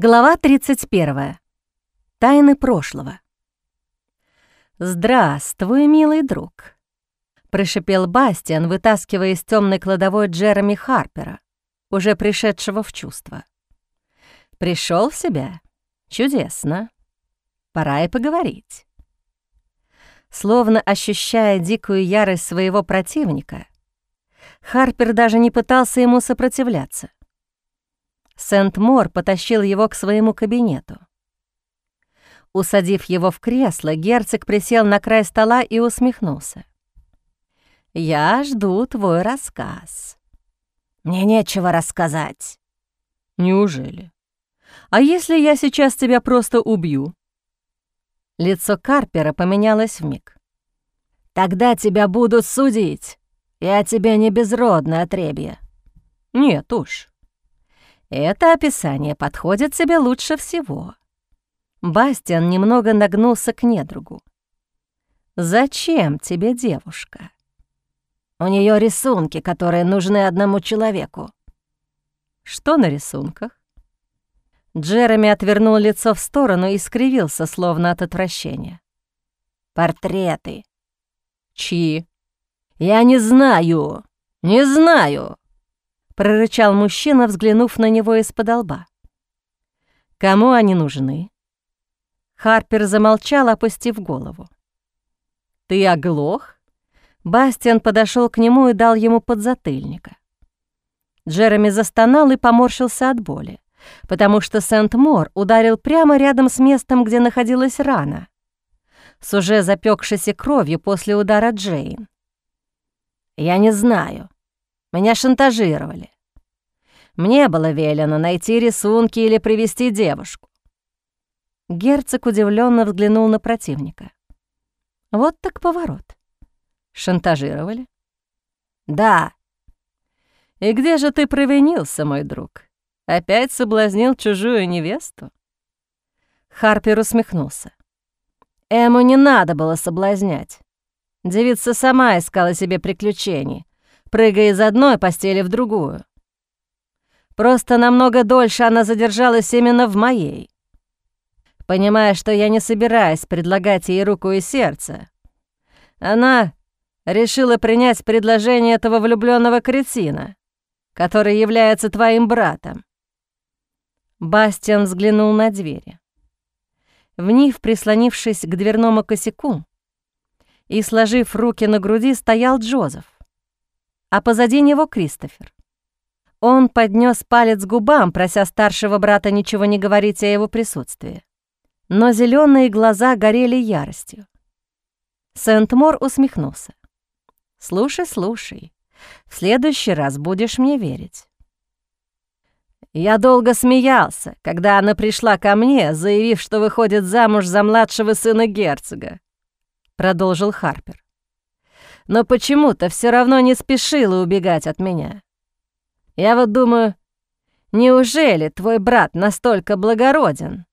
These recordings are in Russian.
Глава 31. Тайны прошлого. «Здравствуй, милый друг», — прошипел Бастиан, вытаскивая из темной кладовой Джереми Харпера, уже пришедшего в чувство. Пришел в себя? Чудесно. Пора и поговорить». Словно ощущая дикую ярость своего противника, Харпер даже не пытался ему сопротивляться. Сент-Мор потащил его к своему кабинету. Усадив его в кресло, герцог присел на край стола и усмехнулся. «Я жду твой рассказ». «Мне нечего рассказать». «Неужели? А если я сейчас тебя просто убью?» Лицо Карпера поменялось вмиг. «Тогда тебя будут судить. Я тебе не безродное отребье». «Нет уж. Это описание подходит тебе лучше всего. Бастиан немного нагнулся к недругу. «Зачем тебе девушка?» «У нее рисунки, которые нужны одному человеку». «Что на рисунках?» Джереми отвернул лицо в сторону и скривился, словно от отвращения. «Портреты». «Чьи?» «Я не знаю, не знаю прорычал мужчина, взглянув на него из-под лба. «Кому они нужны?» Харпер замолчал, опустив голову. «Ты оглох?» Бастиан подошел к нему и дал ему подзатыльника. Джереми застонал и поморщился от боли, потому что Сент-Мор ударил прямо рядом с местом, где находилась рана, с уже запекшейся кровью после удара Джейн. «Я не знаю», меня шантажировали. Мне было велено найти рисунки или привести девушку. Герцог удивленно взглянул на противника. Вот так поворот. Шантажировали? Да. И где же ты провинился, мой друг? Опять соблазнил чужую невесту? Харпер усмехнулся. Эму не надо было соблазнять. Девица сама искала себе приключений, прыгая из одной постели в другую. Просто намного дольше она задержалась именно в моей. Понимая, что я не собираюсь предлагать ей руку и сердце, она решила принять предложение этого влюбленного кретина, который является твоим братом. Бастиан взглянул на двери. В них, прислонившись к дверному косяку и сложив руки на груди, стоял Джозеф а позади него Кристофер. Он поднес палец губам, прося старшего брата ничего не говорить о его присутствии. Но зеленые глаза горели яростью. Сент-Мор усмехнулся. «Слушай, слушай, в следующий раз будешь мне верить». «Я долго смеялся, когда она пришла ко мне, заявив, что выходит замуж за младшего сына герцога», — продолжил Харпер но почему-то все равно не спешила убегать от меня. Я вот думаю, неужели твой брат настолько благороден,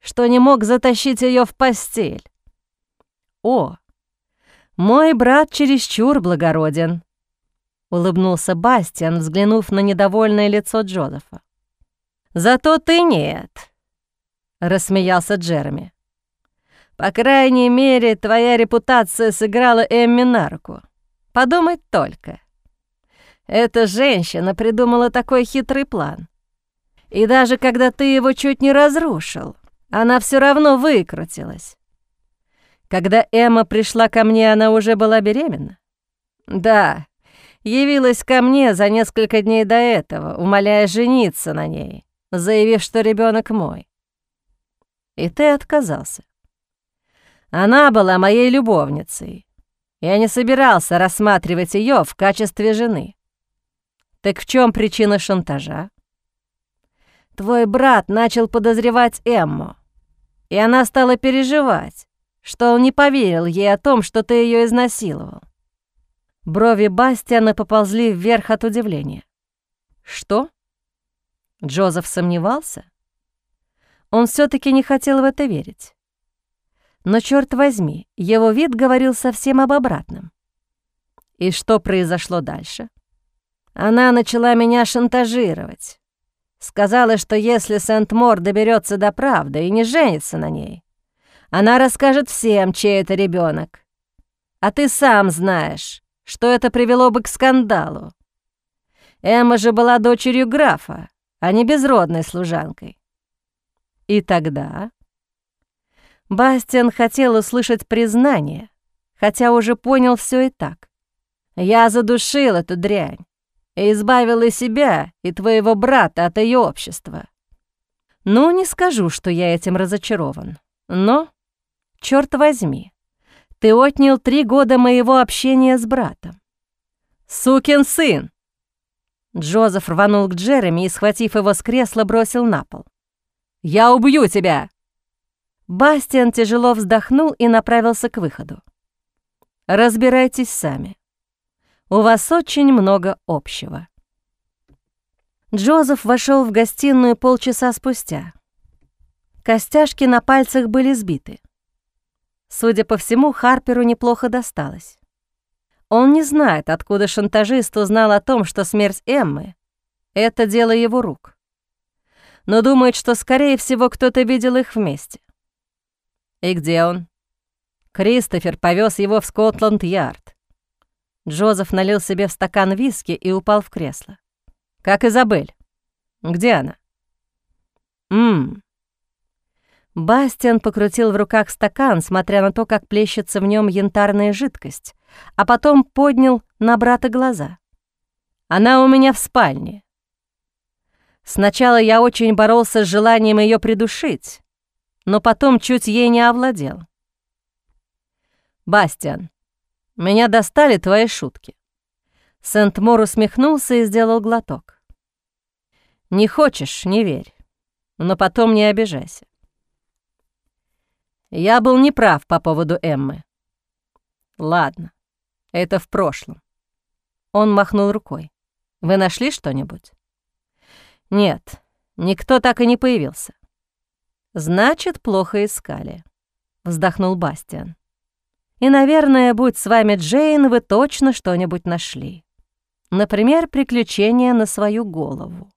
что не мог затащить ее в постель? О, мой брат чересчур благороден, улыбнулся Бастиан, взглянув на недовольное лицо Джозефа. Зато ты нет, рассмеялся Джереми. По крайней мере, твоя репутация сыграла Эмми на руку. Подумать только. Эта женщина придумала такой хитрый план. И даже когда ты его чуть не разрушил, она все равно выкрутилась. Когда Эмма пришла ко мне, она уже была беременна? Да, явилась ко мне за несколько дней до этого, умоляя жениться на ней, заявив, что ребенок мой. И ты отказался. Она была моей любовницей. Я не собирался рассматривать ее в качестве жены. Так в чем причина шантажа? Твой брат начал подозревать Эмму, и она стала переживать, что он не поверил ей о том, что ты ее изнасиловал. Брови Бастиана поползли вверх от удивления. Что? Джозеф сомневался? Он все таки не хотел в это верить. Но, черт возьми, его вид говорил совсем об обратном. И что произошло дальше? Она начала меня шантажировать. Сказала, что если Сент-Мор доберется до правды и не женится на ней, она расскажет всем, чей это ребенок. А ты сам знаешь, что это привело бы к скандалу. Эмма же была дочерью графа, а не безродной служанкой. И тогда Бастиан хотел услышать признание, хотя уже понял все и так. Я задушил эту дрянь и избавил и себя, и твоего брата от ее общества. Ну, не скажу, что я этим разочарован, но, черт возьми, ты отнял три года моего общения с братом. Сукин сын! Джозеф рванул к Джереми и, схватив его с кресла, бросил на пол. «Я убью тебя!» Бастиан тяжело вздохнул и направился к выходу. «Разбирайтесь сами. У вас очень много общего». Джозеф вошел в гостиную полчаса спустя. Костяшки на пальцах были сбиты. Судя по всему, Харперу неплохо досталось. Он не знает, откуда шантажист узнал о том, что смерть Эммы — это дело его рук. Но думает, что, скорее всего, кто-то видел их вместе. И где он? Кристофер повез его в Скотланд-Ярд. Джозеф налил себе в стакан виски и упал в кресло. «Как Изабель? Где она?» «Ммм, Бастиан покрутил в руках стакан, смотря на то, как плещется в нем янтарная жидкость, а потом поднял на брата глаза. «Она у меня в спальне. Сначала я очень боролся с желанием ее придушить, но потом чуть ей не овладел. Бастиан, меня достали твои шутки». Сент-Мор усмехнулся и сделал глоток. «Не хочешь — не верь, но потом не обижайся. Я был неправ по поводу Эммы. Ладно, это в прошлом. Он махнул рукой. Вы нашли что-нибудь? Нет, никто так и не появился. Значит, плохо искали, вздохнул Бастиан. И, наверное, будь с вами Джейн, вы точно что-нибудь нашли. Например, приключения на свою голову.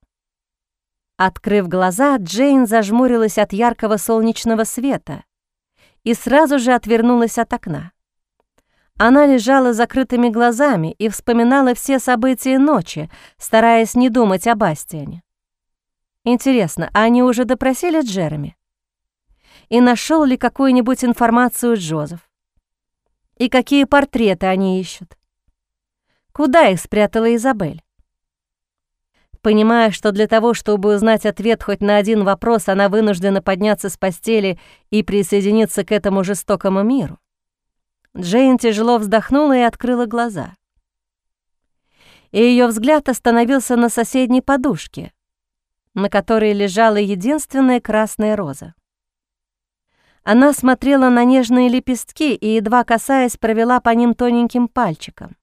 Открыв глаза, Джейн зажмурилась от яркого солнечного света, и сразу же отвернулась от окна. Она лежала закрытыми глазами и вспоминала все события ночи, стараясь не думать о Бастиане. Интересно, а они уже допросили Джереми? И нашел ли какую-нибудь информацию Джозеф? И какие портреты они ищут? Куда их спрятала Изабель? Понимая, что для того, чтобы узнать ответ хоть на один вопрос, она вынуждена подняться с постели и присоединиться к этому жестокому миру, Джейн тяжело вздохнула и открыла глаза. И ее взгляд остановился на соседней подушке, на которой лежала единственная красная роза. Она смотрела на нежные лепестки и, едва касаясь, провела по ним тоненьким пальчиком.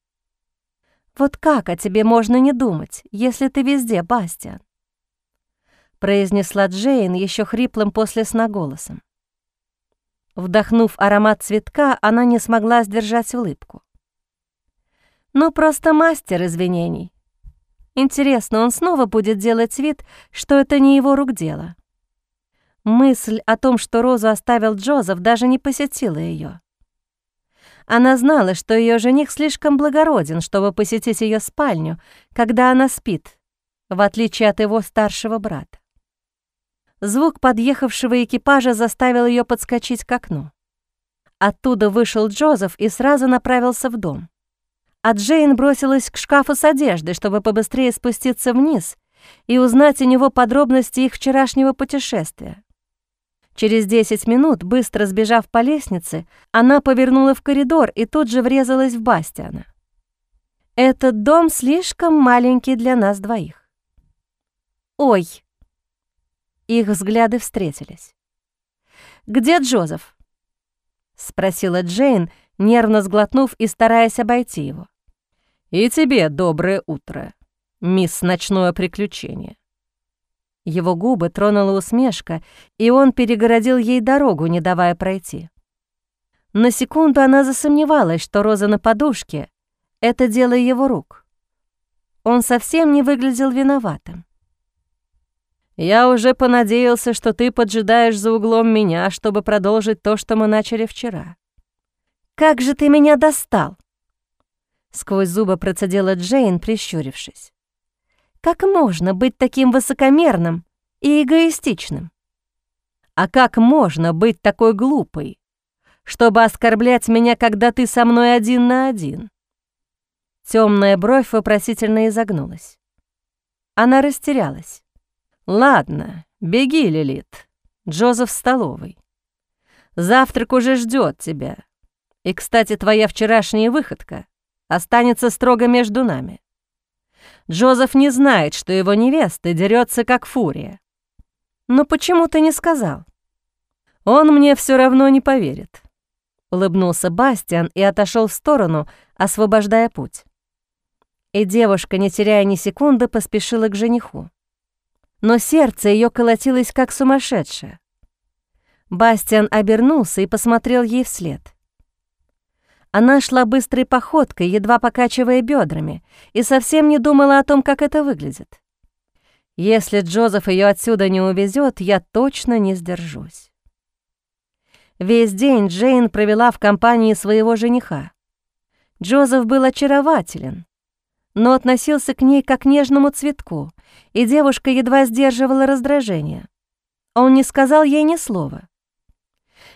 «Вот как о тебе можно не думать, если ты везде, Бастиан?» произнесла Джейн еще хриплым после сна голосом. Вдохнув аромат цветка, она не смогла сдержать улыбку. «Ну, просто мастер извинений. Интересно, он снова будет делать вид, что это не его рук дело?» Мысль о том, что Розу оставил Джозеф, даже не посетила ее. Она знала, что ее жених слишком благороден, чтобы посетить ее спальню, когда она спит, в отличие от его старшего брата. Звук подъехавшего экипажа заставил ее подскочить к окну. Оттуда вышел Джозеф и сразу направился в дом. А Джейн бросилась к шкафу с одеждой, чтобы побыстрее спуститься вниз и узнать у него подробности их вчерашнего путешествия. Через 10 минут, быстро сбежав по лестнице, она повернула в коридор и тут же врезалась в Бастиана. «Этот дом слишком маленький для нас двоих». «Ой!» Их взгляды встретились. «Где Джозеф?» — спросила Джейн, нервно сглотнув и стараясь обойти его. «И тебе доброе утро, мисс Ночное Приключение». Его губы тронула усмешка, и он перегородил ей дорогу, не давая пройти. На секунду она засомневалась, что роза на подушке — это дело его рук. Он совсем не выглядел виноватым. Я уже понадеялся, что ты поджидаешь за углом меня, чтобы продолжить то, что мы начали вчера. Как же ты меня достал? Сквозь зубы процедила Джейн, прищурившись. Как можно быть таким высокомерным и эгоистичным? А как можно быть такой глупой, чтобы оскорблять меня, когда ты со мной один на один? Темная бровь вопросительно изогнулась. Она растерялась. «Ладно, беги, Лилит. Джозеф в столовой. Завтрак уже ждет тебя. И, кстати, твоя вчерашняя выходка останется строго между нами. Джозеф не знает, что его невеста дерется как фурия. Но почему ты не сказал? Он мне все равно не поверит. Улыбнулся Бастиан и отошел в сторону, освобождая путь. И девушка, не теряя ни секунды, поспешила к жениху. Но сердце ее колотилось как сумасшедшее. Бастиан обернулся и посмотрел ей вслед. Она шла быстрой походкой, едва покачивая бедрами, и совсем не думала о том, как это выглядит. Если Джозеф ее отсюда не увезет, я точно не сдержусь. Весь день Джейн провела в компании своего жениха. Джозеф был очарователен, но относился к ней как к нежному цветку, и девушка едва сдерживала раздражение. Он не сказал ей ни слова.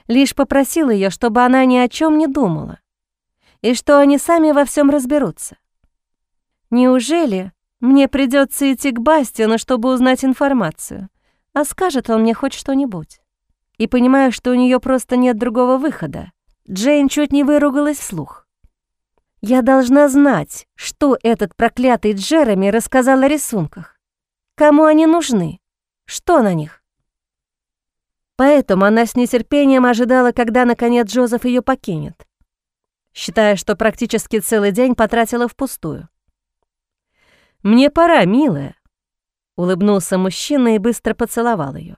Лишь попросил ее, чтобы она ни о чем не думала и что они сами во всем разберутся. Неужели мне придется идти к Бастину, чтобы узнать информацию, а скажет он мне хоть что-нибудь? И понимаю, что у нее просто нет другого выхода. Джейн чуть не выругалась вслух. Я должна знать, что этот проклятый Джереми рассказал о рисунках. Кому они нужны? Что на них? Поэтому она с нетерпением ожидала, когда, наконец, Джозеф ее покинет считая, что практически целый день потратила впустую. «Мне пора, милая», — улыбнулся мужчина и быстро поцеловал ее.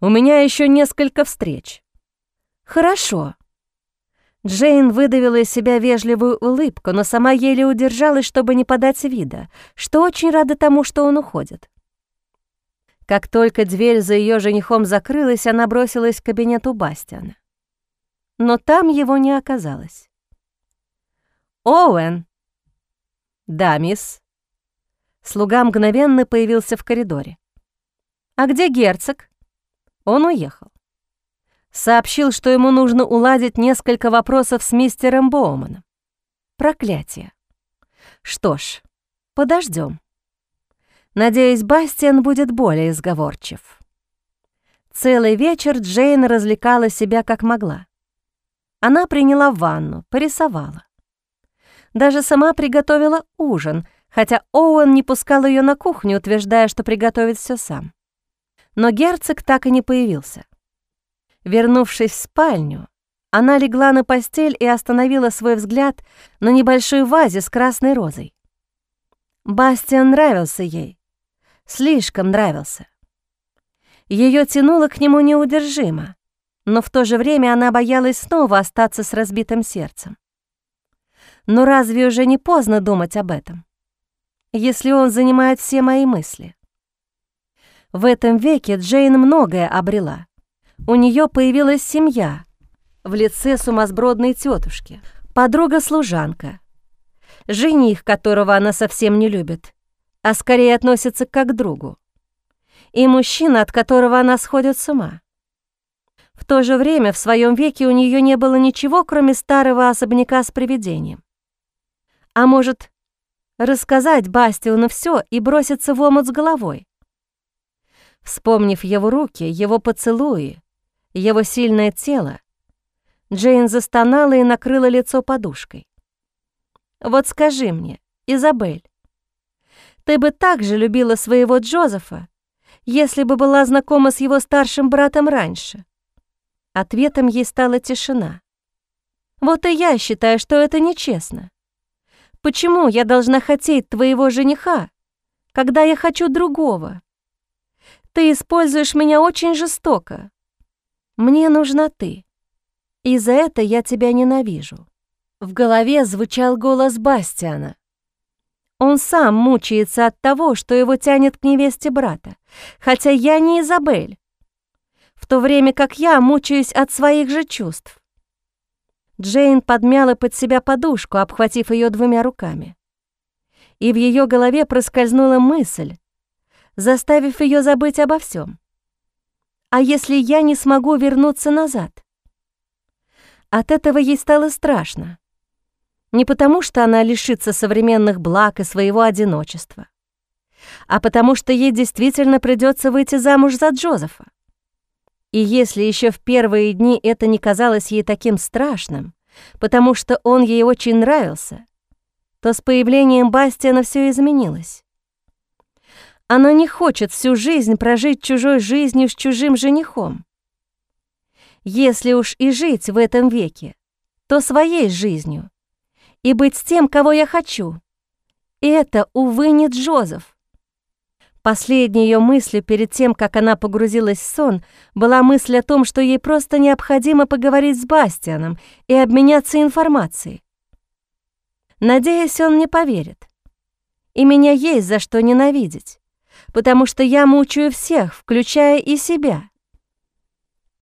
«У меня еще несколько встреч». «Хорошо». Джейн выдавила из себя вежливую улыбку, но сама еле удержалась, чтобы не подать вида, что очень рада тому, что он уходит. Как только дверь за ее женихом закрылась, она бросилась к кабинету Бастиана но там его не оказалось. «Оуэн!» «Да, мисс». Слуга мгновенно появился в коридоре. «А где герцог?» Он уехал. Сообщил, что ему нужно уладить несколько вопросов с мистером Боуманом. Проклятие. Что ж, подождем. Надеюсь, Бастиан будет более сговорчив. Целый вечер Джейн развлекала себя как могла. Она приняла ванну, порисовала. Даже сама приготовила ужин, хотя Оуэн не пускал ее на кухню, утверждая, что приготовит все сам. Но герцог так и не появился. Вернувшись в спальню, она легла на постель и остановила свой взгляд на небольшой вазе с красной розой. Бастиан нравился ей. Слишком нравился. Ее тянуло к нему неудержимо но в то же время она боялась снова остаться с разбитым сердцем. Но разве уже не поздно думать об этом, если он занимает все мои мысли? В этом веке Джейн многое обрела. У нее появилась семья в лице сумасбродной тетушки, подруга-служанка, жених, которого она совсем не любит, а скорее относится как к другу, и мужчина, от которого она сходит с ума. В то же время в своем веке у нее не было ничего, кроме старого особняка с привидением. А может, рассказать Бастиону все и броситься в омут с головой? Вспомнив его руки, его поцелуи, его сильное тело, Джейн застонала и накрыла лицо подушкой. «Вот скажи мне, Изабель, ты бы так же любила своего Джозефа, если бы была знакома с его старшим братом раньше?» Ответом ей стала тишина. «Вот и я считаю, что это нечестно. Почему я должна хотеть твоего жениха, когда я хочу другого? Ты используешь меня очень жестоко. Мне нужна ты, и за это я тебя ненавижу». В голове звучал голос Бастиана. Он сам мучается от того, что его тянет к невесте брата, хотя я не Изабель, в то время как я мучаюсь от своих же чувств. Джейн подмяла под себя подушку, обхватив ее двумя руками. И в ее голове проскользнула мысль, заставив ее забыть обо всем. А если я не смогу вернуться назад? От этого ей стало страшно. Не потому, что она лишится современных благ и своего одиночества, а потому что ей действительно придется выйти замуж за Джозефа. И если еще в первые дни это не казалось ей таким страшным, потому что он ей очень нравился, то с появлением Бастиана все изменилось. Она не хочет всю жизнь прожить чужой жизнью с чужим женихом. Если уж и жить в этом веке, то своей жизнью и быть с тем, кого я хочу. Это, увы, не Джозеф. Последней ее мыслью перед тем, как она погрузилась в сон, была мысль о том, что ей просто необходимо поговорить с Бастианом и обменяться информацией. Надеюсь, он мне поверит. И меня есть за что ненавидеть, потому что я мучаю всех, включая и себя.